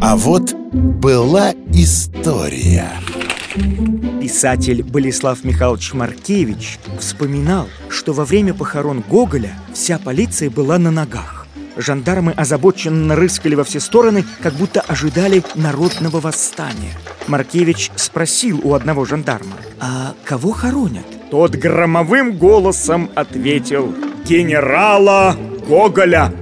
А вот была история Писатель Болеслав Михайлович Маркевич вспоминал, что во время похорон Гоголя вся полиция была на ногах. Жандармы озабоченно рыскали во все стороны, как будто ожидали народного восстания. Маркевич спросил у одного жандарма, а кого хоронят? Тот громовым голосом ответил «Генерала Гоголя!»